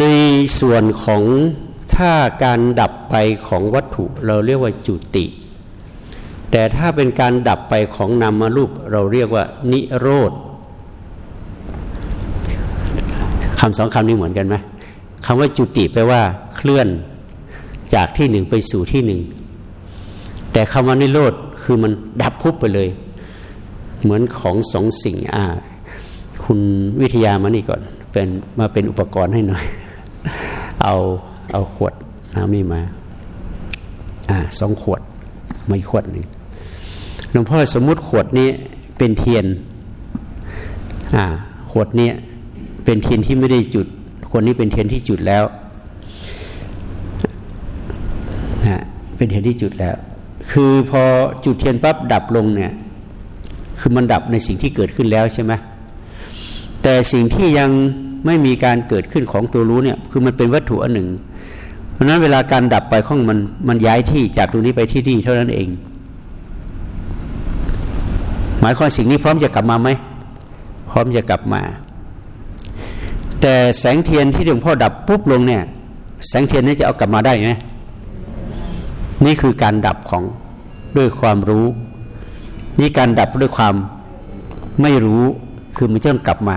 ในส่วนของถ้าการดับไปของวัตถุเราเรียกว่าจุติ แต่ถ้าเป็นการดับไปของนามรูปเราเรียกว่า นิโรธคำสองคำนี้เหมือนกันไหมคำว่าจุติแปลว่า เคลื่อนจากที่หนึ่งไปสู่ที่หนึ่ง แต่คำว่านิโรธคือมันดับพุบไปเลย เหมือนของสองสิ่งอ่าคุณวิทยามานี่ก่อนเป็นมาเป็นอุปกรณ์ให้หน่อย เอาเอาขวดน้ำนี่มา อ่าสองขวดไม่ขวดหนึ่งหลวงพ่อสมมุติขวดนี้เป็นเทียน อ่า ขวดนี้เป็นเทียนที่ไม่ได้จุดคนนี้เป็นเทียนที่จุดแล้วนะเป็นเทียนที่จุดแล้ว คือพอจุดเทียนปั๊บดับลงเนี่ย คือมันดับในสิ่งที่เกิดขึ้นแล้วใช่ไหมแต่สิ่งที่ยัง ไม่มีการเกิดขึ้นของตัวรู้เนี่ยคือมันเป็นวัตถุอันหนึ่ง เพราะนั้นเวลาการดับไปของมันมันย้ายที่จากตรงนี้ไปที่นี่เท่านั้นเอง หมายความสิ่งนี้พร้อมจะกลับมาไหมพร้อมจะกลับมา แต่แสงเทียนที่หลวงพ่อดับปุ๊บลงเนี่ย แสงเทียนนี้จะเอากลับมาได้ไหมนี่คือการดับของด้วยความรู้ นี่การดับด้วยความไม่รู้คือมันจะต้องกลับมา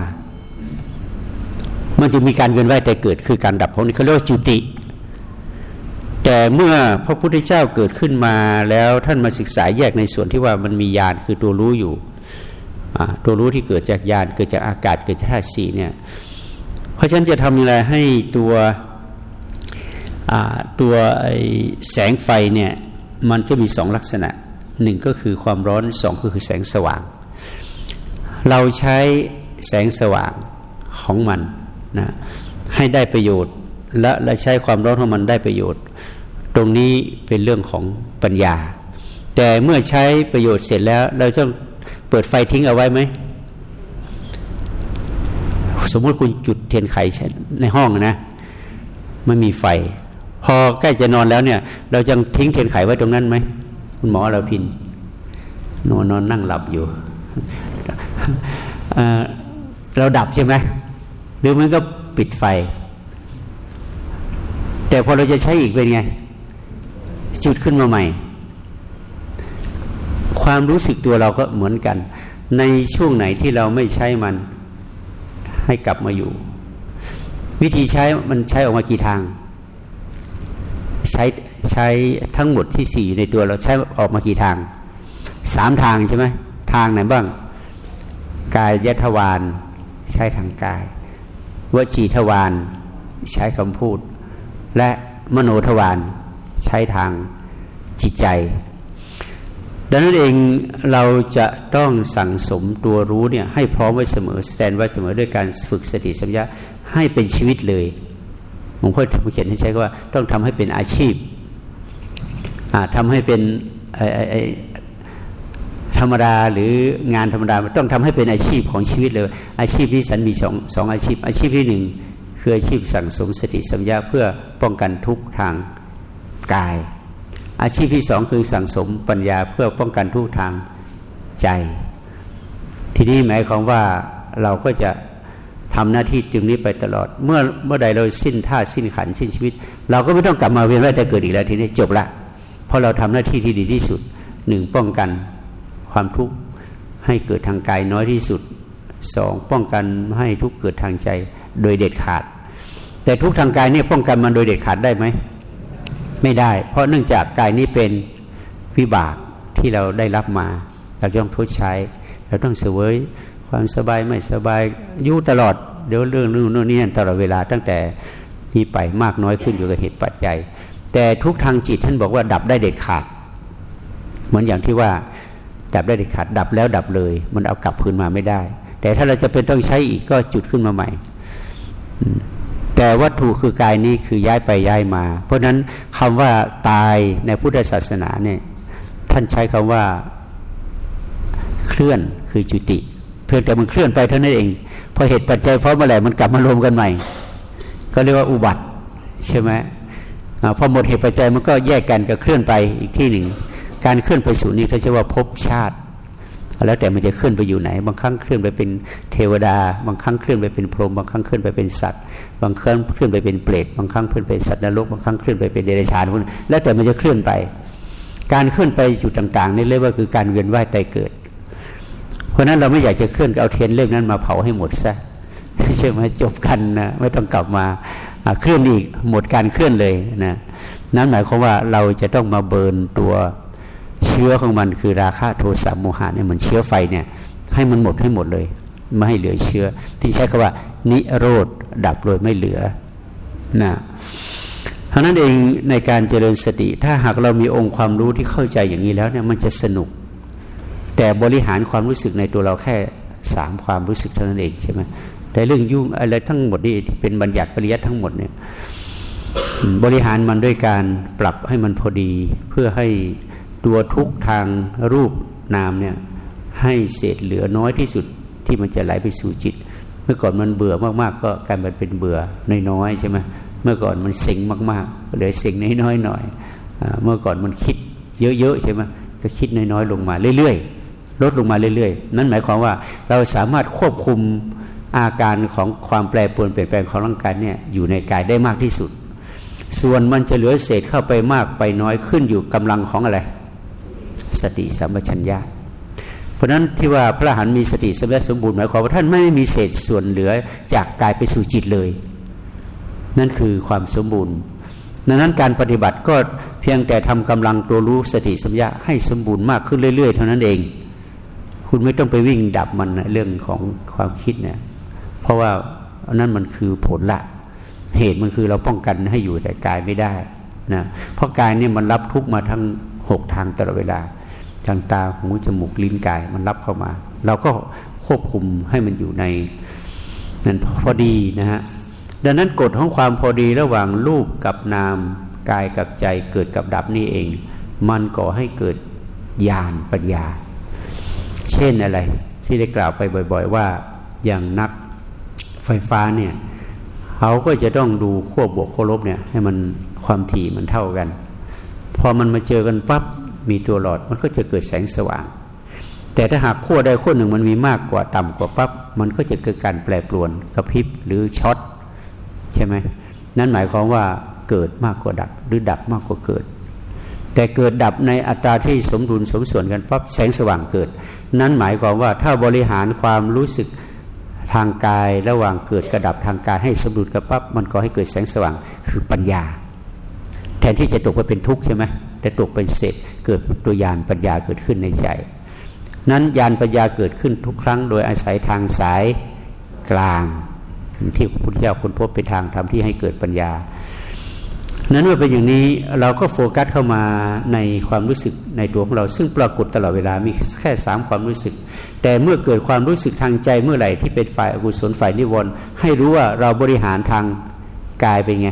มันจะมีการเวียนว่ายแต่เกิดคือการดับของนี้เขาเรียกว่าจุติ แต่เมื่อพระพุทธเจ้าเกิดขึ้นมาแล้วท่านมาศึกษาแยกในส่วนที่ว่ามันมียานคือตัวรู้อยู่ตัวรู้ที่เกิดจากยานเกิดจากอากาศเกิดจากธาตุสีเนี่ยเพราะฉะนั้นจะทำอย่างไรให้ตัวตัวแสงไฟเนี่ยมันก็มีสองลักษณะหนึ่งก็คือความร้อนสองก็คือแสงสว่าง เราใช้แสงสว่างของมัน นะให้ได้ประโยชน์และและใช้ความร้อนของมันได้ประโยชน์ ตรงนี้เป็นเรื่องของปัญญา แต่เมื่อใช้ประโยชน์เสร็จแล้ว เราต้องเปิดไฟทิ้งเอาไว้ไหมสมมติคุณจุดเทียนไขในห้องนะไม่มีไฟ พอใกล้จะนอนแล้วเนี่ย เราจะทิ้งเทียนไขไว้ตรงนั้นไหมคุณหมอเราพินนอนนอนนั่งหลับอยู่เราดับใช่ไหม รือมันก็ปิดไฟ แต่พอเราจะใช้อีกเป็นไง จุดขึ้นมาใหม่ ความรู้สึกตัวเราก็เหมือนกัน ในช่วงไหนที่เราไม่ใช้มันให้กลับมาอยู่ วิธีใช้มันใช้ออกมากี่ทาง ใช้ใช้ทั้งหมดที่สี่ในตัวเราใช้ออกมากี่ทางสามทางใช่ไหมทางไหนบ้าง กายยทวารใช้ทางกาย วจีทวารใช้คำพูด และมโนทวารใช้ทางจิตใจ ดังนั้นเองเราจะต้องสั่งสมตัวรู้เนี่ยให้พร้อมไว้เสมอสแตนไว้เสมอด้วยการฝึกสติสัมยาให้เป็นชีวิตเลยหลวงพ่อเขียนให้ใช้ว่าต้องทำให้เป็นอาชีพทำให้เป็น ธรรมดาหรืองานธรรมดาต้องทำให้เป็นอาชีพของชีวิตเลย อาชีพที่สันมีสองสองอาชีพ อาชีพที่หนึ่งคืออาชีพสั่งสมสติสัมยาเพื่อป้องกันทุกทางกาย อาชีพที่สองคือสั่งสมปัญญาเพื่อป้องกันทุกทางใจ ทีนี้หมายความว่าเราก็จะทำหน้าที่ตรงนี้ไปตลอด เมื่อเมื่อใดเราสิ้นท่าสิ้นขันสิ้นชีวิต เราก็ไม่ต้องกลับมาเวียนว่ายแต่เกิดอีกแล้วทีนี้จบละเพราะเราทำหน้าที่ที่ดีที่สุดหนึ่งป้องกัน ความทุกข์ให้เกิดทางกายน้อยที่สุดสองป้องกันให้ทุกข์เกิดทางใจโดยเด็ดขาด แต่ทุกทางกายเนี่ยป้องกันมันโดยเด็ดขาดได้ไหมไม่ได้ เพราะเนื่องจากกายนี้เป็นวิบากที่เราได้รับมา เราต้องทดใช้ เราต้องเสวยความสบายไม่สบายอยู่ตลอดเดี๋ยวเรื่องนู่นนู่นนี่ตลอดเวลาตั้งแต่นี้ไปมากน้อยขึ้นอยู่กับเหตุปัจจัย แต่ทุกทางจิตท่านบอกว่าดับได้เด็ดขาด เหมือนอย่างที่ว่า ดับได้เด็ดขาดดับแล้วดับเลย มันเอากลับคืนมาไม่ได้ แต่ถ้าเราจะเป็นต้องใช้อีกก็จุดขึ้นมาใหม่แต่วัตถุคือกายนี้คือย้ายไปย้ายมา เพราะฉะนั้นคำว่าตายในพุทธศาสนาเนี่ยท่านใช้คำว่าเคลื่อนคือจุติ เพียงแต่มันเคลื่อนไปเท่านั้นเองพอเหตุปัจจัยเพราะเมื่อไหร่มันกลับมารวมกันใหม่ ก็เรียกว่าอุบัติใช่ไหมพอหมดเหตุปัจจัยมันก็แยกกันก็เคลื่อนไปอีกที่หนึ่ง การเคลื่อนไปสู่นี้เขาจะว่าภพชาติ แล้วแต่มันจะเคลื่อนไปอยู่ไหน บางครั้งเคลื่อนไปเป็นเทวดา บางครั้งเคลื่อนไปเป็นพรหมบางครั้งเคลื่อนไปเป็นสัตว์ บางครั้งเคลื่อนไปเป็นเปรตบางครั้งเคลื่อนไปสัตว์นรกบางครั้งเคลื่อนไปเป็นเดรัจฉานแล้วแต่มันจะเคลื่อนไป การเคลื่อนไปจุดต่างๆนี่เรียกว่าคือการเวียนว่ายตายเกิด เพราะนั้นเราไม่อยากจะเคลื่อนเอาเทียนเล่มนั้นมาเผาให้หมดซะใช่ไหมจบกันนะไม่ต้องกลับมาเคลื่อนอีกหมดการเคลื่อนเลยนะนั้นหมายความว่าเราจะต้องมาเบิร์นตัว ชื้อของมันคือราคะโทสะโมหะเนี่ยเหมือนเชื้อไฟเนี่ยให้มันหมดให้หมดเลย ไม่ให้เหลือเชื้อ ที่ใช้คำว่า นิโรธดับโดยไม่เหลือนะเพราะนั้นเองในการเจริญสติ ถ้าหากเรามีองค์ความรู้ที่เข้าใจอย่างนี้แล้วเนี่ยมันจะสนุก แต่บริหารความรู้สึกในตัวเราแค่สามความรู้สึกเท่านั้นเองใช่ไหมแต่เรื่องยุ่งอะไรทั้งหมดนี่ที่เป็นบัญญัติปริยัติทั้งหมดเนี่ยบริหารมันด้วยการปรับให้มันพอดีเพื่อให้ ตัวทุกทางรูปนามเนี่ยให้เศษเหลือน้อยที่สุดที่มันจะไหลไปสู่จิต เมื่อก่อนมันเบื่อมากๆ ก็กลายมาเป็นเบื่อน้อยๆใช่ไหมเมื่อก่อนมันเซ็งมากๆก็เลยเซ็งน้อยๆหน่อยเมื่อก่อนมันคิดเยอะๆใช่ไหมก็คิดน้อยๆลงมาเรื่อยๆลดลงมาเรื่อยๆ นั่นหมายความว่าเราสามารถควบคุมอาการของความแปรปรวนเปลี่ยนแปลงของร่างกายเนี่ยอยู่ในกายได้มากที่สุด ส่วนมันจะเหลือเศษเข้าไปมากไปน้อยขึ้นอยู่กำลังของอะไร สติสัมปชัญญะ เพราะนั้นที่ว่าพระหันมีสติสัมปชัญญะสมบูรณ์หมายความว่าท่านไม่มีเศษส่วนเหลือจากกายไปสู่จิตเลย นั่นคือความสมบูรณ์ดังนั้นการปฏิบัติก็เพียงแต่ทำกำลังตัวรู้สติสัมปชัญญะให้สมบูรณ์มากขึ้นเรื่อย ๆ เท่านั้นเอง คุณไม่ต้องไปวิ่งดับมันเรื่องของความคิดเนี่ยเพราะว่านั่นมันคือผลละ เหตุมันคือเราป้องกันให้อยู่แต่กายไม่ได้นะเพราะกายเนี่ยมันรับทุกมาทั้งหกทางตลอดเวลา ทางตาหูจมูกลิ้นกายมันรับเข้ามา เราก็ควบคุมให้มันอยู่ในนั้นพอดีนะฮะดังนั้นกฎของความพอดีระหว่างรูปกับนามกายกับใจเกิดกับดับนี่เอง มันก่อให้เกิดญาณปัญญา เช่นอะไรที่ได้กล่าวไปบ่อย ๆ ว่าอย่างนักไฟฟ้าเนี่ยเขาก็จะต้องดูขั้วบวกขั้วลบเนี่ยให้มันความถี่มันเท่ากัน พอมันมาเจอกันปั๊บ มีตัวหลอดมันก็จะเกิดแสงสว่าง แต่ถ้าหากขั้วใดขั้วหนึ่งมันมีมากกว่าต่ำกว่าปั๊บมันก็จะเกิดการแปรปรวนกระพริบหรือช็อตใช่ไหมนั่นหมายความว่าเกิดมากกว่าดับหรือดับมากกว่าเกิด แต่เกิดดับในอัตราที่สมดุลสมส่วนกันปั๊บแสงสว่างเกิด นั้นหมายความว่าถ้าบริหารความรู้สึกทางกายระหว่างเกิดกระดับทางกายให้สมดุลกับปั๊บมันก็ให้เกิดแสงสว่างคือปัญญา แทนที่จะตกไปเป็นทุกข์ใช่ไหม แต่ตกเป็นเสร็จเกิดตัวยานปัญญาเกิดขึ้นในใจ นั้นยานปัญญาเกิดขึ้นทุกครั้ง โดยอาศัยทางสายกลาง ที่พระพุทธเจ้าคุณพบเป็นทางทำที่ให้เกิดปัญญา นั้นเมื่อเป็นอย่างนี้เราก็โฟกัสเข้ามาในความรู้สึกในตัวของเรา ซึ่งปรากฏตลอดเวลามีแค่สามความรู้สึก แต่เมื่อเกิดความรู้สึกทางใจเมื่อไหร่ที่เป็นฝ่ายอกุศลฝ่ายนิวรณ์ให้รู้ว่าเราบริหารทางกายเป็นไง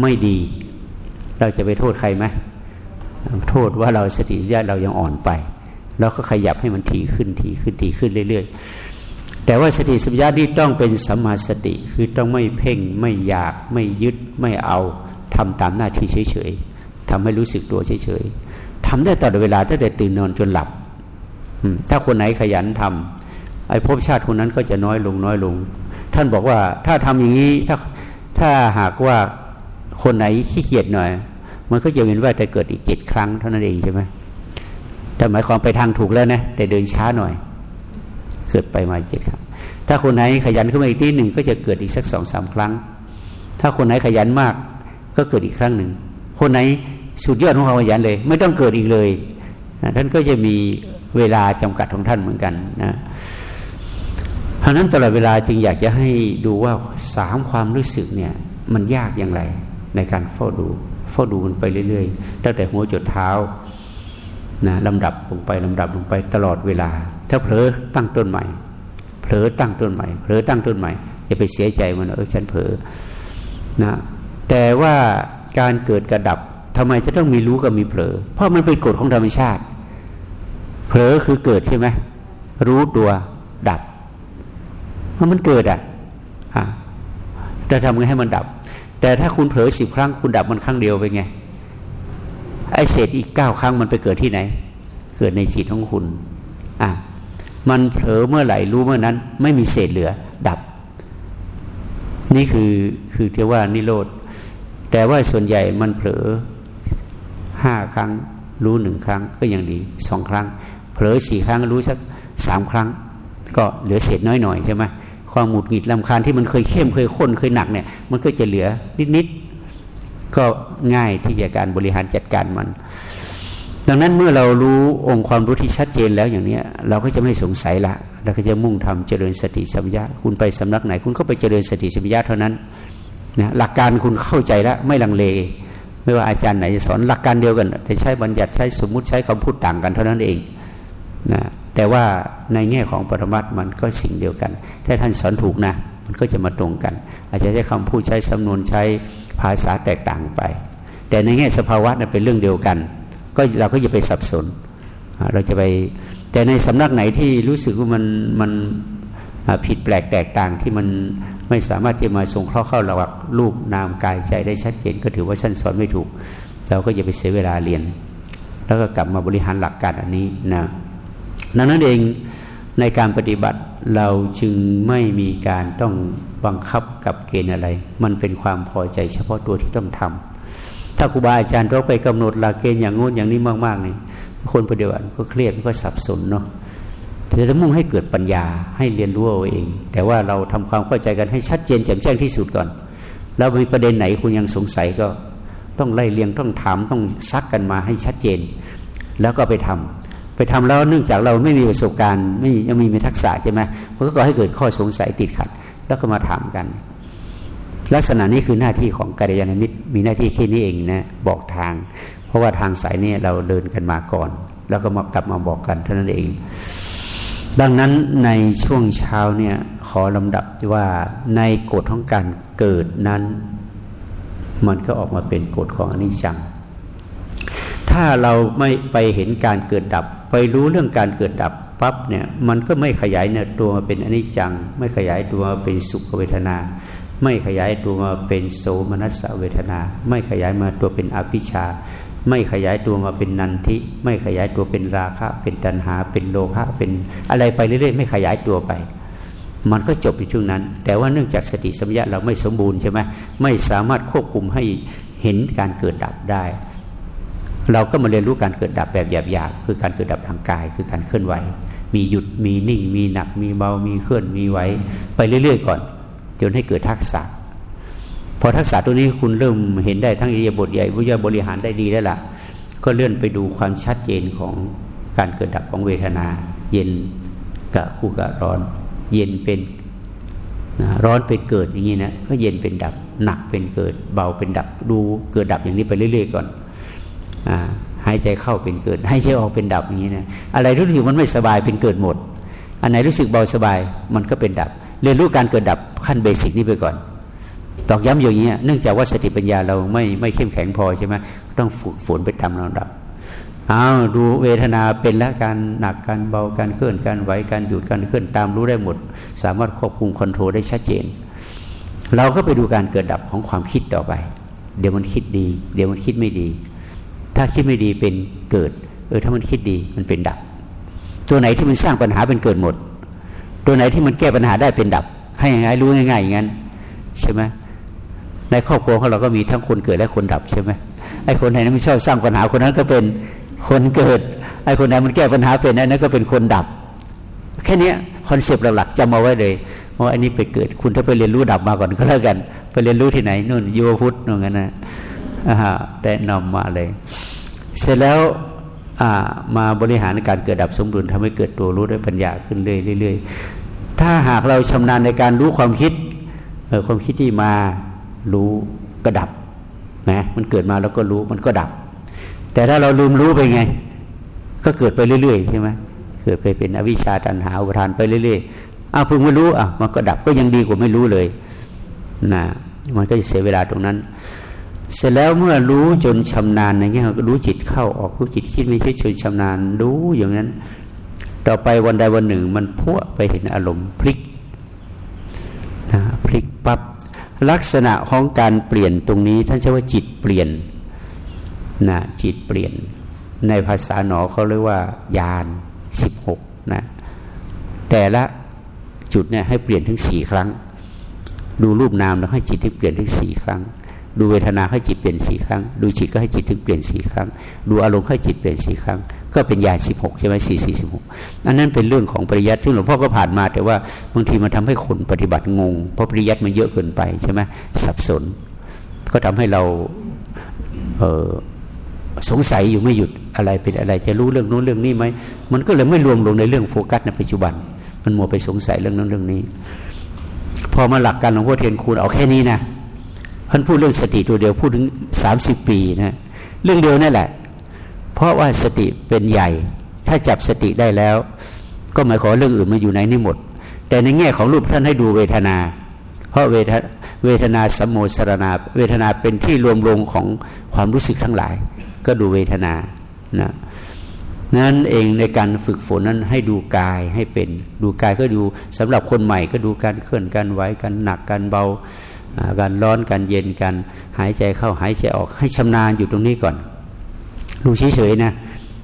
ไม่ดี เราจะไปโทษใครไหม โทษว่าเราสติญาเรายังอ่อนไปเราก็ขยับให้มันถี่ขึ้นถี่ขึ้นถี่ขึ้นเรื่อย ๆ แต่ว่าสติสัมยาที่ต้องเป็นสัมมาสติคือต้องไม่เพ่งไม่อยากไม่ยึดไม่เอาทำตามหน้าที่เฉยๆทำให้รู้สึกตัวเฉยๆทำได้ตลอดเวลาตั้งแต่ตื่นนอนจนหลับถ้าคนไหนขยันทำไอ้ภพชาติคนนั้นก็จะน้อยลงน้อยลง ท่านบอกว่าถ้าทำอย่างนี้ถ้าถ้าหากว่าคนไหนขี้เกียจหน่อย มันก็จะเห็นว่าจะเกิดอีกเจ็ดครั้งเท่านั้นเองใช่ไหมแต่หมายความไปทางถูกแล้วนะแต่เดินช้าหน่อย เกิดไปมาเจ็ดครั้ง ถ้าคนไหนขยันขึ้นมาอีกทีหนึ่งก็จะเกิดอีกสักสองสามครั้ง ถ้าคนไหนขยันมากก็เกิดอีกครั้งหนึ่ง คนไหนสุดยอดของความขยันเลย ไม่ต้องเกิดอีกเลยท่านก็จะมีเวลาจำกัดของท่านเหมือนกันนะเพราะนั้นตลอดเวลาจึงอยากจะให้ดูว่าสามความรู้สึกเนี่ยมันยากอย่างไรในการเฝ้าดู เฝ้าดูมันไปเรื่อยๆตั้งแต่หัวจดเท้านะลำดับลงไปลำดับลงไปตลอดเวลา ถ้าเผลอตั้งต้นใหม่ เผลอตั้งต้นใหม่เผลอตั้งต้นใหม่อย่าไปเสียใจมันเออฉันเผลอนะแต่ว่าการเกิดกระดับทำไมจะต้องมีรู้กับมีเผลอ เพราะมันเป็นกฎของธรรมชาติ เผลอคือเกิดใช่ไหมรู้ตัวดับเพราะมันเกิดอะจะทำไงให้มันดับ แต่ถ้าคุณเผลอสิบครั้งคุณดับมันครั้งเดียวไปไงไอเศษอีกเก้าครั้งมันไปเกิดที่ไหน เกิดในจิตของคุณอะมันเผลอเมื่อไหร่รู้เมื่อนั้น ไม่มีเศษเหลือ ดับ นี่คือคือที่ว่านิโรธแต่ว่าส่วนใหญ่มันเผลอห้าครั้ง รู้หนึ่งครั้งก็ยังดีสองครั้ง เผลอสี่ครั้งรู้สักสามครั้ง ก็เหลือเศษน้อยหน่อยใช่ไหม ความหมุดหงิดลำคาญที่มันเคยเข้มเคยข้นเคยหนักเนี่ย มันก็จะเหลือนิดๆก็ง่ายที่จะการบริหารจัดการมัน ดังนั้นเมื่อเรารู้องค์ความรู้ที่ชัดเจนแล้วอย่างนี้เราก็จะไม่สงสัยละเราก็จะมุ่งทำเจริญสติสัมยาคุณไปสำนักไหน คุณก็ไปเจริญสติสัมยาเท่านั้นนะหลักการคุณเข้าใจแล้วไม่ลังเล ไม่ว่าอาจารย์ไหนจะสอนหลักการเดียวกัน แต่ใช้บัญญัติใช้สมมุติใช้คำพูดต่างกันเท่านั้นเองนะ แต่ว่าในแง่ของปรมัตมันก็สิ่งเดียวกัน ถ้าท่านสอนถูกนะ มันก็จะมาตรงกัน อาจจะใช้คำพูดใช้สำนวนใช้ภาษาแตกต่างไป แต่ในแง่สภาวะนั้นเป็นเรื่องเดียวกัน ก็เราก็จะไปสับสน เราจะไป แต่ในสำนักไหนที่รู้สึกว่ามันมันผิดแปลกแตกต่างที่มันไม่สามารถที่มาทรงเคราะห์เข้าระหว่างรูปนามกายใจได้ชัดเจนก็ถือว่าชั้นสอนไม่ถูก เราก็อย่าไปเสียเวลาเรียน แล้วก็กลับมาบริหารหลักการอันนี้นะ ดังนั้นเองในการปฏิบัติเราจึงไม่มีการต้องบังคับกับเกณฑ์อะไร มันเป็นความพอใจเฉพาะตัวที่ต้องทำถ้าครูบาอาจารย์เราไปกำหนดหลักเกณฑ์อย่างงู้นอย่างนี้มากๆนี่คนปฏิบัติก็เครียดก็สับสนเนาะแต่จะมุ่งให้เกิดปัญญาให้เรียนรู้เอาเอง แต่ว่าเราทำความเข้าใจกันให้ชัดเจนแจ่มแจ้งที่สุดก่อน แล้วมีประเด็นไหนคุณยังสงสัยก็ต้องไล่เลียงต้องถามต้องซักกันมาให้ชัดเจน แล้วก็ไปทำ ไปทำแล้วเนื่องจากเราไม่มีประสบการณ์ไม่ยังมีมีทักษะใช่ไหมมันก็ก่อให้เกิดข้อสงสัยติดขัด แล้วก็มาถามกัน ลักษณะนี้คือหน้าที่ของกัลยาณมิตรมีหน้าที่แค่นี้เองนะบอกทาง เพราะว่าทางสายนี้เราเดินกันมาก่อน แล้วก็มากลับมาบอกกันเท่านั้นเอง ดังนั้นในช่วงเช้าเนี่ยขอลำดับว่าในกฎของการเกิดนั้น มันก็ออกมาเป็นกฎของอนิจจังถ้าเราไม่ไปเห็นการเกิดดับ ไปรู้เรื่องการเกิดดับปั๊บเนี่ยมันก็ไม่ขยายเนี่ยตัวมาเป็นอนิจจัง ไม่ขยายตัวมาเป็นสุขเวทนา ไม่ขยายตัวมาเป็นโสมนัสเวทนา ไม่ขยายมาตัวเป็นอภิชา ไม่ขยายตัวมาเป็นนันทิ ไม่ขยายตัวเป็นราคะ เป็นตัณหา เป็นโลภะเป็นอะไรไปเรื่อยๆไม่ขยายตัวไป มันก็จบในช่วงนั้น แต่ว่าเนื่องจากสติสัมยาเราไม่สมบูรณ์ใช่ไหมไม่สามารถควบคุมให้เห็นการเกิดดับได้ เราก็มาเรียนรู้การเกิดดับแบบหยาบๆคือการเกิดดับทางกาย คือการเคลื่อนไหว มีหยุดมีนิ่ง มีหนัก มีเบา มีเคลื่อนมีไหวไปเรื่อยๆก่อน จนให้เกิดทักษะ พอทักษะตัวนี้คุณเริ่มเห็นได้ทั้งอิยาบทใหญ่วิทยาบริหารได้ดีแล้วล่ะ ก็เลื่อนไปดูความชัดเจนของการเกิดดับของเวทนา เย็นกับคู่กับร้อน เย็นเป็นร้อนเป็นเกิดอย่างนี้นะก็เย็นเป็นดับหนักเป็นเกิด เบาเป็นดับดูเกิดดับอย่างนี้ไปเรื่อย ๆ ก่อน หายใจเข้าเป็นเกิดหายใจออกเป็นดับอย่างนี้นะอะไรรู้สึกมันไม่สบายเป็นเกิดหมด อันไหนรู้สึกเบาสบายมันก็เป็นดับ เรียนรู้การเกิดดับขั้น basic นี้ไปก่อนตอกย้ำอย่างนี้เนื่องจากว่าสติปัญญาเราไม่ไม่เข้มแข็งพอใช่ไหมต้องฝึกฝนไปตามลำดับอ้าวดูเวทนาเป็นแล้วการหนักการเบาการเคลื่อนการไหวการหยุดการเคลื่อนตามรู้ได้หมด สามารถควบคุม control ได้ชัดเจน เราก็ไปดูการเกิดดับของความคิดต่อไป เดี๋ยวมันคิดดี เดี๋ยวมันคิดไม่ดี ถ้าคิดไม่ดีเป็นเกิด เออถ้ามันคิดดีมันเป็นดับ ตัวไหนที่มันสร้างปัญหาเป็นเกิดหมด ตัวไหนที่มันแก้ปัญหาได้เป็นดับ ให้ง่ายรู้ง่ายๆอย่างนั้นใช่ไหมในครอบครัวของเราก็มีทั้งคนเกิดและคนดับใช่ไหมไอ้คนไหนไม่ชอบสร้างปัญหาคนนั้นก็เป็นคนเกิดไอ้คนไหนมันแก้ปัญหาเป็นนั่นก็เป็นคนดับ แค่นี้ concept หลักๆจำมาไว้เลยว่าอันนี้ไปเกิดคุณถ้าไปเรียนรู้ดับมาก่อนก็แล้วกัน ไปเรียนรู้ที่ไหนนู่นยูพุทธนู่นกันนะ แต่นำมาเลย เสร็จแล้วมาบริหารการเกิดดับสมดุลทำให้เกิดตัวรู้ด้วยปัญญาขึ้นเรื่อยๆถ้าหากเราชำนาญในการรู้ความคิดความคิดที่มารู้ก็ดับนะมันเกิดมาแล้วก็รู้มันก็ดับ แต่ถ้าเราลืมรู้ไปไง ก็เกิดไปเรื่อยๆใช่ไหมเกิดไปเป็นอวิชชาตันหาอุทานไปเรื่อยๆอ้าวพิ่งไม่รู้อะมันก็ดับก็ยังดีกว่าไม่รู้เลยนะมันก็จะเสียเวลาตรงนั้น เสร็จแล้วเมื่อรู้จนชำนาญในเงี้ยรู้จิตเข้าออกรู้จิตคิดไม่ใช่ชนชำนาญ รู้อย่างนั้น ต่อไปวันใดวันหนึ่ง มันพุ่วไปเห็นอารมณ์พลิกนะพลิกปับ๊บลักษณะของการเปลี่ยนตรงนี้ ท่านใช้ว่าจิตเปลี่ยนนะจิตเปลี่ยน ในภาษาหนอเขาเรียกว่ายานสิบหกนะแต่ละจุดเนี่ยให้เปลี่ยนถึงสี่ครั้ง ดูรูปนามแล้วให้จิตที่เปลี่ยนถึงสี่ครั้ง ดูเวทนาให้จิตเปลี่ยนสี่ครั้ง ดูจิตก็ให้จิตถึงเปลี่ยนสี่ครั้ง ดูอารมณ์ให้จิตเปลี่ยนสี่ครั้ง ก็เป็นยาสิบหกใช่ไหมสี่สี่สิบหกอันนั้นเป็นเรื่องของปริยัติที่หลวงพ่อก็ผ่านมา แต่ว่าบางทีมันทำให้คนปฏิบัติงง เพราะปริยัติมันเยอะเกินไปใช่ไหมสับสน ก็ทำให้เราเสงสัยอยู่ไม่หยุดอะไรเป็นอะไร จะรู้เรื่องนู้นเรื่องนี้ไหมมันก็เลยไม่รวมลงในเรื่องโฟกัสในปัจจุบัน มันมัวไปสงสัยเรื่องนั้นเรื่องนี้ พอมาหลักการหลวงพ่อเทียนคูณเอาแค่นี้นะ ท่านพูดเรื่องสติตัวเดียวพูดถึงสามสิบปีนะเรื่องเดียวนั่นแหละ เพราะว่าสติเป็นใหญ่ ถ้าจับสติได้แล้ว ก็หมายความเรื่องอื่นมาอยู่ในนี้หมด แต่ในแง่ของรูปท่านให้ดูเวทนา เพราะเวทเวทนาสมโมสรณาเวทนาเป็นที่รวมลงของความรู้สึกทั้งหลาย ก็ดูเวทนานะนั้นเองในการฝึกฝนนั้นให้ดูกายให้เป็น ดูกายก็ดูสำหรับคนใหม่ก็ดูการเคลื่อนการไหวการหนักการเบา การร้อนการเย็นการหายใจเข้าหายใจออก ให้ชำนาญอยู่ตรงนี้ก่อนดูเฉยๆนะ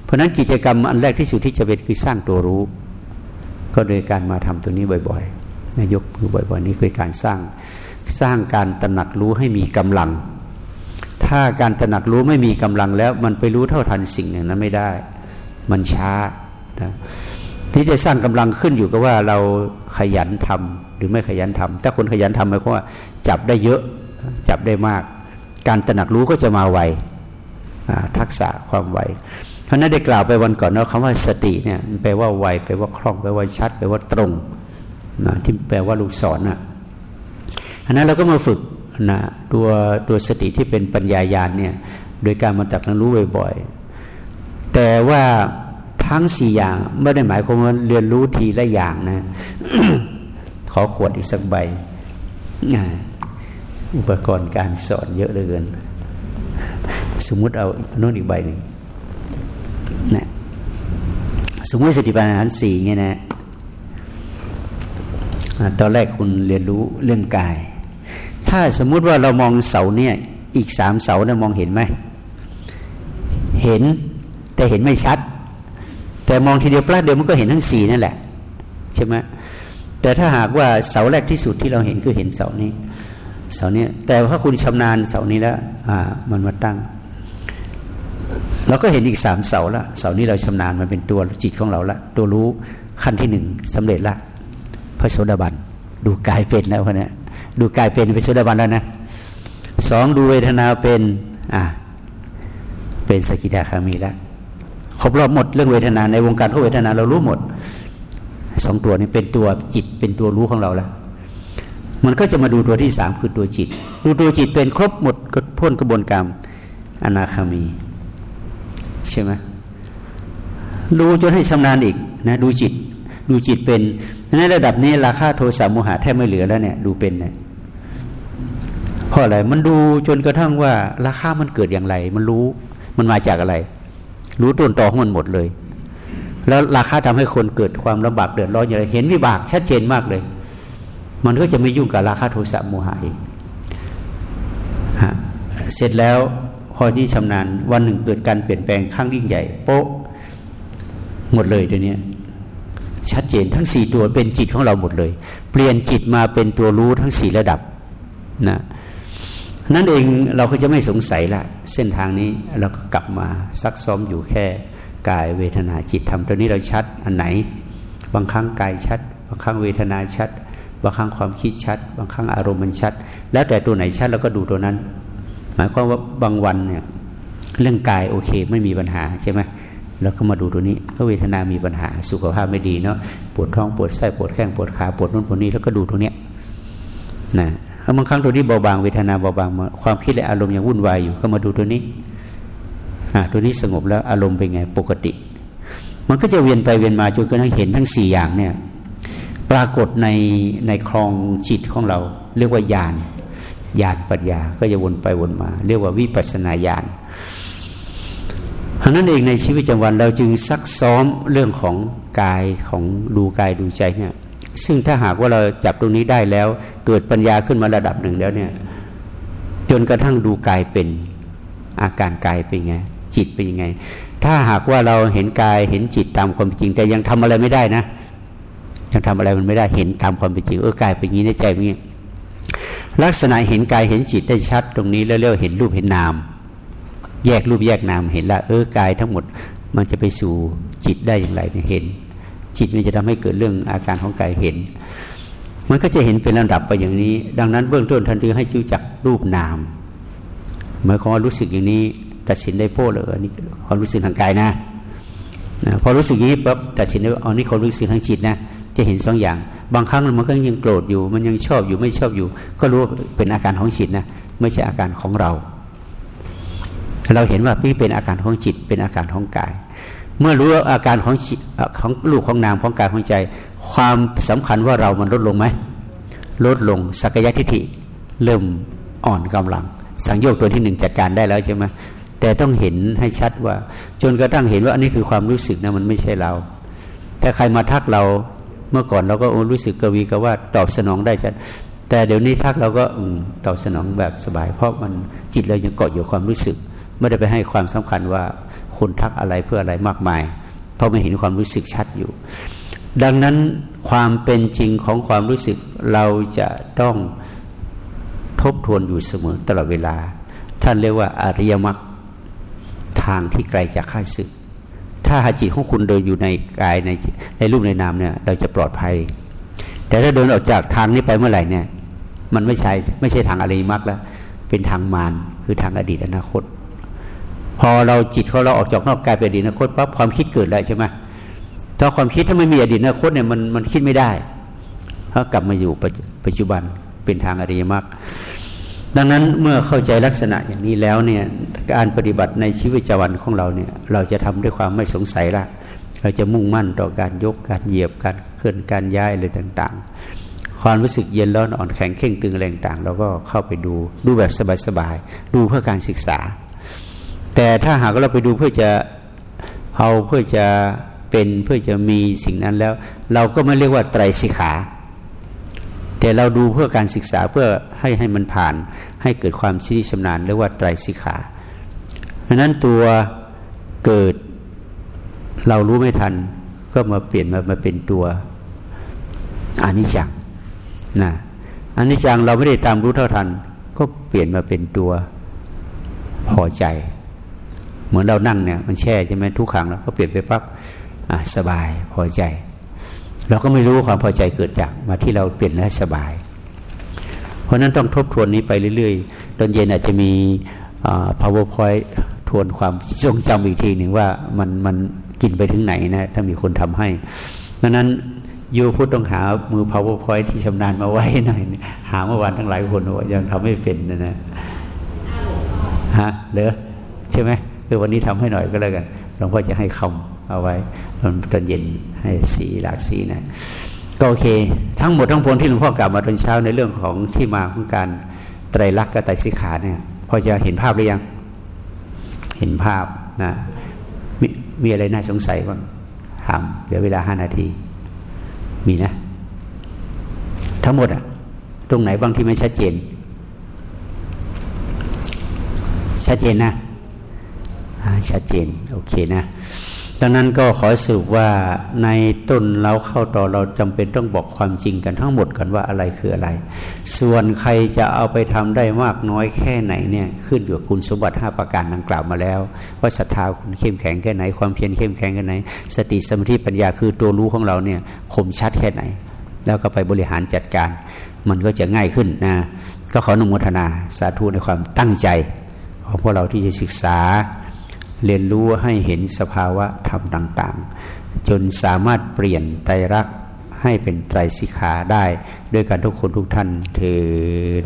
เพราะนั้นกิจกรรมอันแรกที่สุดที่จะเป็นคือสร้างตัวรู้ ก็โดยการมาทำตัวนี้บ่อยๆนายกมือบ่อยๆ นี้คือการสร้างสร้างการตระหนักรู้ให้มีกำลัง ถ้าการตระหนักรู้ไม่มีกำลังแล้ว มันไปรู้เท่าทันสิ่งอย่งนั้นไม่ได้ มันช้านะ ที่จะสร้างกำลังขึ้นอยู่กับว่าเราขยันทำหรือไม่ขยันทำถ้าคนขยันทำหมายความว่าจับได้เยอะจับได้มาก การตระหนักรู้ก็จะมาไวทักษะความไวเพราะนั้นได้กล่าวไปวันก่อนว่าคำว่าสติเนี่ยแปลว่าไวแปลว่าคล่องแปลว่าชัดแปลว่าตรงนะที่แปลว่าลูกศรนะอันนั้นเราก็มาฝึกนะตัวตัวสติที่เป็นปัญญายาณเนี่ยโดยการมาตักนั้นรู้บ่อยๆแต่ว่า ทั้งสี่อย่างไม่ได้หมายความว่าเรียนรู้ทีละอย่างนะ ขอขวดอีกสักใบ อุปกรณ์การสอนเยอะเหลือเกิน สมมุติเอาโน้นอีกใบหนึ่งนะสมมติสติปัญญาสี่เงี้ยนะตอนแรกคุณเรียนรู้เรื่องกาย ถ้าสมมุติว่าเรามองเสาเนี่ย อีกสามเสาเนี่ยมองเห็นไหม เห็นแต่เห็นไม่ชัด แต่มองทีเดียวปลาดเดียวมันก็เห็นทั้งสี่นั่นแหละใช่ไหมแต่ถ้าหากว่าเสาแรกที่สุดที่เราเห็นคือเห็นเสานี้ เสานี้แต่ถ้าคุณชำนาญเสานี้แล้วอ่ามันมาตั้งเราก็เห็นอีกสามเสาละเสานี้เราชำนาญมันเป็นตัวจิตของเราละตัวรู้ขั้นที่หนึ่งสำเร็จละพระโสดาบันดูกายเป็นแล้วคนนี้ดูกายเป็นเป็นโสดาบันแล้วนะสองดูเวทนาเป็นอ่าเป็นสกิทาคามีแล้ว ครบรอบหมดเรื่องเวทนาในวงการทุกเวทนาเรารู้หมดสองตัวนี้เป็นตัวจิตเป็นตัวรู้ของเราแล้ว มันก็จะมาดูตัวที่สามคือตัวจิต ดูตัวจิตเป็นครบหมดก็พ้นกระบวนการอนาคามี ใช่ไหมดูจนให้ชำนาญอีกนะดูจิต ดูจิตเป็นในระดับนี้ราคาโทสะโมหะแทบไม่เหลือแล้วเนี่ย ดูเป็นเนี่ยเพราะอะไรมันดูจนกระทั่งว่าราคามันเกิดอย่างไร มันรู้มันมาจากอะไร รู้ต้นตอของมันหมดเลย แล้วราคาทำให้คนเกิดความลำบากเดือดร้อนอย่างไรเห็นวิบากชัดเจนมากเลย มันก็จะไม่ยุ่งกับราคาโทสะโมหะอีกเสร็จแล้วพอที่ชำนาญวันหนึ่งเกิดการเปลี่ยนแปลงครั้งยิ่งใหญ่โป๊ะหมดเลยเดี๋ยวนี้ชัดเจนทั้งสี่ตัวเป็นจิตของเราหมดเลย เปลี่ยนจิตมาเป็นตัวรู้ทั้งสี่ระดับนะ นั่นเองเราก็จะไม่สงสัยละ เส้นทางนี้เราก็กลับมาซักซ้อมอยู่แค่กายเวทนาจิตธรรมตัวนี้เราชัดอันไหน บางครั้งกายชัด บางครั้งเวทนาชัด บางครั้งความคิดชัด บางครั้งอารมณ์มันชัด แล้วแต่ตัวไหนชัดเราก็ดูตัวนั้น หมายความว่าบางวันเนี่ยเรื่องกายโอเคไม่มีปัญหาใช่ไหมแล้วก็มาดูตัวนี้ก็เวทนามีปัญหาสุขภาพไม่ดีเนาะปวดท้องปวดไส้ปวดแข้งปวดขาปวดนู่นปวดนี้แล้วก็ดูตัวเนี้ยนะ บางครั้งตัวนี้เบาบางเวทนาเบาบางความคิดและอารมณ์ยังวุ่นวายอยู่ก็มาดูตัวนี้ตัวนี้สงบแล้วอารมณ์เป็นไงปกติ มันก็จะเวียนไปเวียนมาจนกระทั่งเห็นทั้งสี่อย่างเนี่ยปรากฏในในคลองจิตของเรา เรียกว่าญาณญาณปัญญาก็จะวนไปวนมา เรียกว่าวิปัสนาญาณเพราะนั้นเองในชีวิตประจำวันเราจึงซักซ้อมเรื่องของกายของดูกายดูใจเนี่ย ซึ่งถ้าหากว่าเราจับตรงนี้ได้แล้ว เกิดปัญญาขึ้นมาระดับหนึ่งแล้วเนี่ย จนกระทั่งดูกายเป็นอาการกายเป็นไง จิตเป็นยังไง ถ้าหากว่าเราเห็นกายเห็นจิตตามความจริง แต่ยังทำอะไรไม่ได้นะยังทำอะไรมันไม่ได้เห็นตามความเป็นจริงเออกายเป็นอย่างนี้ในใจเป็นอย่างนี้ลักษณะเห็นกายเห็นจิตได้ชัดตรงนี้แล้วเรียกเห็นรูปเห็นนาม แยกรูปแยกนามเห็นละเออกายทั้งหมดมันจะไปสู่จิตได้อย่างไรเนี่ยเห็น จิตมันจะทำให้เกิดเรื่องอาการของกายเห็น มันก็จะเห็นเป็นลำดับไปอย่างนี้ ดังนั้นเบื้องต้นทันทีให้จู้จักรูปนามหมายความรู้สึกอย่างนี้ ตัดสินได้โป้เลยนี่ความรู้สึกทางกายนะนะพอรู้สึกอย่างนี้ปั๊บตัดสินได้อ๋อนี่ความรู้สึกทางจิตนะจะเห็นสองอย่าง บางครั้งมันก็ยังโกรธอยู่ มันยังชอบอยู่ไม่ชอบอยู่ ก็รู้ว่าเป็นอาการของจิตนะไม่ใช่อาการของเรา เราเห็นว่าพี่เป็นอาการของจิตเป็นอาการของกาย เมื่อรู้อาการของของลูกของนามของกายของใจ ความสำคัญว่าเรามันลดลงไหมลดลงสักยะทิฏฐิเริ่มอ่อนกำลัง สังโยกตัวที่หนึ่งจัดการได้แล้วใช่ไหมแต่ต้องเห็นให้ชัดว่า จนกระทั่งเห็นว่าอันนี้คือความรู้สึกนะมันไม่ใช่เราแต่ใครมาทักเราเมื่อก่อนเราก็รู้สึกกวีกว่าตอบสนองได้ชัดแต่เดี๋ยวนี้ทักเราก็ตอบสนองแบบสบาย เพราะมันจิตเรายังเกาะอยู่ความรู้สึก ไม่ได้ไปให้ความสำคัญว่า คนทักอะไรเพื่ออะไรมากมาย เพราะไม่เห็นความรู้สึกชัดอยู่ ดังนั้นความเป็นจริงของความรู้สึกเราจะต้องทบทวนอยู่เสมอตลอดเวลา ท่านเรียกว่าอริยมรรคทางที่ไกลจากข้าศึก ถ้าหาจิตของคุณเดินอยู่ในกายในในรูปในนามเนี่ยเราจะปลอดภัย แต่ถ้าเดินออกจากทางนี้ไปเมื่อไหร่เนี่ย มันไม่ใช่ไม่ใช่ทางอริยมรรคแล้ว เป็นทางมารคือทางอดีตอนาคต พอเราจิตของเราออกจากนอกกายไปอดีตอนาคตปั๊บความคิดเกิดแล้วใช่ไหมถ้าความคิดถ้าไม่มีอดีตอนาคตเนี่ยมันมันคิดไม่ได้เพรากลับมาอยู่ปัจจุบันเป็นทางอริยมรรคดังนั้นเมื่อเข้าใจลักษณะอย่างนี้แล้วเนี่ยการปฏิบัติในชีวิตประจำวันของเราเนี่ยเราจะทำด้วยความไม่สงสัยละเราจะมุ่งมั่นต่อการยกการเหยียบการเคลื่อนการย้ายอะไรต่างๆ ความรู้สึกเย็นร้อนอ่อนแข็งเข่งตึงอะไรต่างๆเราก็เข้าไปดูดูแบบสบายๆดูเพื่อการศึกษา แต่ถ้าหากเราไปดูเพื่อจะเอาเพื่อจะเป็นเพื่อจะมีสิ่งนั้นแล้ว เราก็ไม่เรียกว่าไตรสิกขา แต่เราดูเพื่อการศึกษาเพื่อให้ให้มันผ่าน ให้เกิดความชี้ชำนาญเรียกว่าไตรสิกขาเพราะนั้นตัวเกิดเรารู้ไม่ทัน ก็มาเปลี่ยนมามาเป็นตัวอนิจจังนะอนิจจังเราไม่ได้ตามรู้เท่าทัน ก็เปลี่ยนมาเป็นตัวพอใจ เหมือนเรานั่งเนี่ยมันแช่ใช่ไหมทุกครั้งแล้วก็เปลี่ยนไปปั๊บสบายพอใจ เราก็ไม่รู้ความพอใจเกิดจากมาที่เราเปลี่ยนแล้วสบาย เพราะนั้นต้องทบทวนนี้ไปเรื่อยๆตอนเย็นอาจจะมี powerpoint ทวนความทรงจำอีกทีหนึ่งว่ามันมันกินไปถึงไหนนะถ้ามีคนทำให้ดังนั้นยูพูดต้องหามือ powerpoint ที่ชำนาญมาไว้หน่อย หาเมื่อวานทั้งหลายคนว่ายังทำไม่เป็นนะนะฮะเหรอใช่ไหม อวันนี้ทำให้หน่อยก็แล้วกันหลวงพ่อจะให้คำเอาไว้ตอนตอนเย็นให้สีหลากสีนะก็โอเค ทั้งหมดทั้งปวงที่หลวงพ่อกล่าวมาตอนเช้าในเรื่องของที่มาของการไตรลักษณ์กับไตรสิกขาเนี่ยพอจะเห็นภาพหรือยัง เห็นภาพนะมมีอะไรน่าสงสัยบ้างถามเหลือเวลาห้านาที มีนะ ทั้งหมดอะตรงไหนบางที่ไม่ชัดเจน ชัดเจนนะ ชัดเจนโอเคนะดังนั้นก็ขอสรุปว่าในต้นเราเข้าต่อเราจำเป็นต้องบอกความจริงกันทั้งหมดกันว่าอะไรคืออะไร ส่วนใครจะเอาไปทำได้มากน้อยแค่ไหนเนี่ยขึ้นอยู่กับคุณสมบัติ 5 ประการดังกล่าวมาแล้ว ว่าศรัทธาคุณเข้มแข็งแค่ไหน ความเพียรเข้มแข็งแค่ไหน สติสมาธิปัญญาคือตัวรู้ของเราเนี่ยคมชัดแค่ไหน แล้วก็ไปบริหารจัดการ มันก็จะง่ายขึ้นนะก็ขออนุโมทนาสาธุในความตั้งใจ ของพวกเราที่จะศึกษา เรียนรู้ให้เห็นสภาวะธรรมต่างๆ จนสามารถเปลี่ยนไตรลักษณ์ให้เป็นไตรสิกขาได้ ด้วยกันทุกคนทุกท่านเทอ